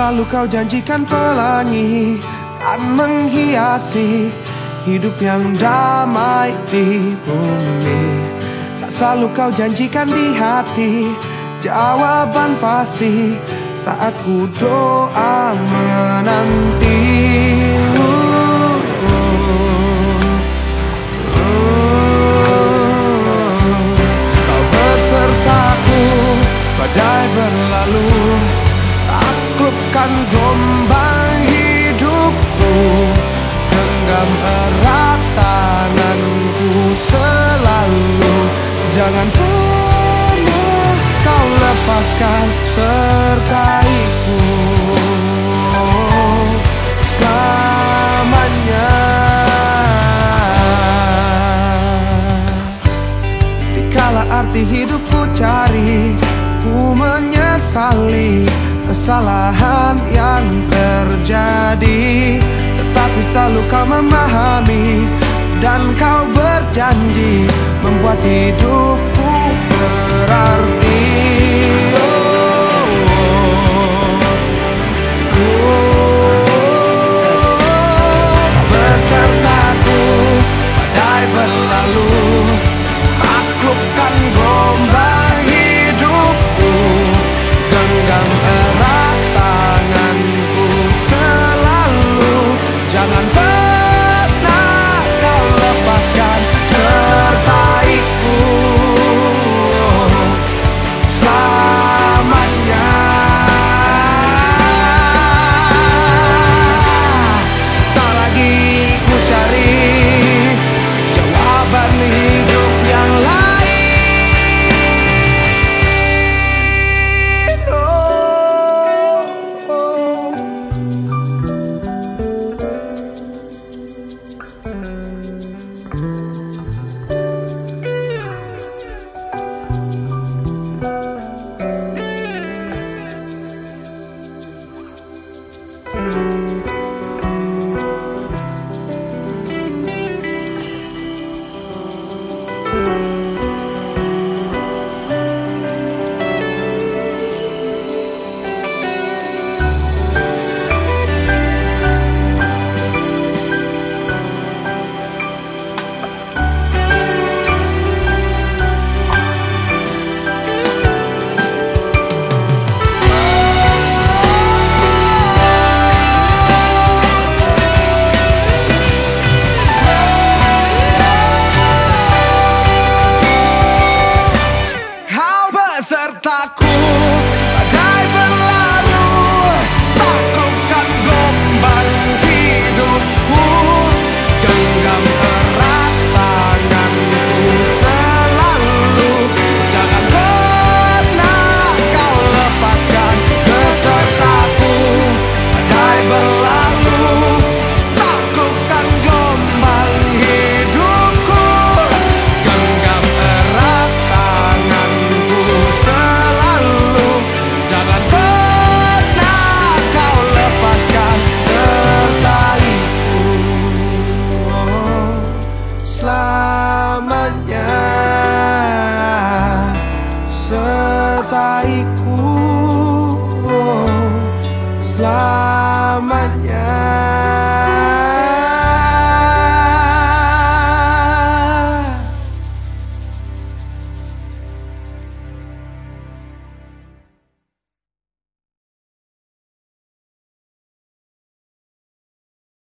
selalu kau janjikan pelangi Kan menghiasi hidup yang damai di bumi. Tak selalu kau janjikan di hati Jawaban pasti saat ku doa menanti Gelombang hidupku Genggam erat tanganku selalu. Jangan pernah kau lepaskan sertaiku. Selamanya. Dikala arti hidupku cari Ku menyesali kesalahan yang terjadi. Tetapi selalu kau memahami Dan kau berjanji Membuat hidupku berarti. Oh, oh, berlalu Maklumkan gombal.